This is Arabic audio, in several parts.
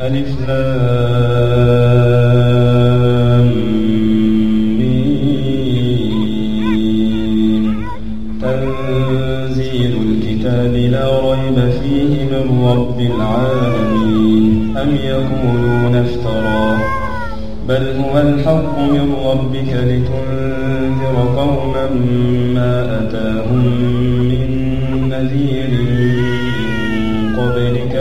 لام تنزيل الكتاب لا ريب فيه من رب العالمين. أم يقولون افتراه بل هو الحق من ربك لتنذر قوما ما أتاهم من نذير قبلك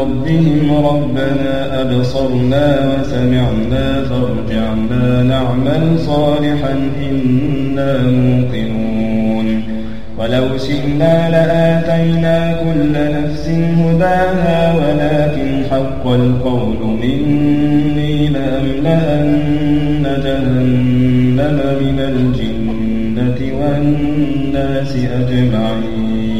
ربهم ربنا أبصرنا وسمعنا فارجعنا نعمل صالحا إنا موقنون. ولو شئنا لآتينا كل نفس هداها ولكن حق القول مني لأملأن جهنم من الجنة والناس أجمعين.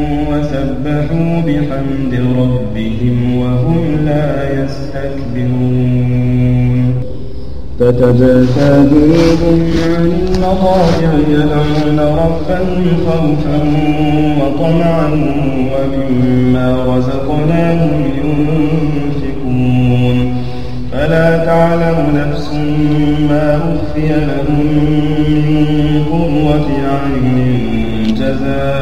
وسبحوا بحمد ربهم وهم لا يستكبرون تتجافى جنوبهم عن المضاجع يدعون ربهم خوفا وطمعا ومما رزقناهم ينفقون فلا تعلم نفس ما أخفي لهم من قرة أعين جزاء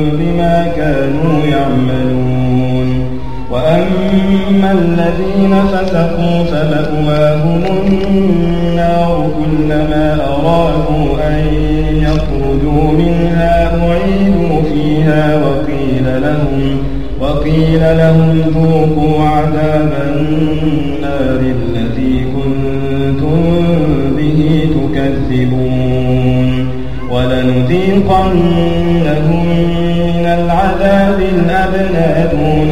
الذين فسقوا فمأواهم النار كلما أرادوا أن يخرجوا منها أعيدوا فيها وقيل لهم وقيل لهم ذوقوا عذاب النار الذي كنتم به تكذبون ولنذيقنهم من العذاب الأدنى دون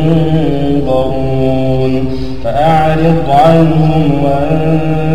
فأعرض عنهم وانتظر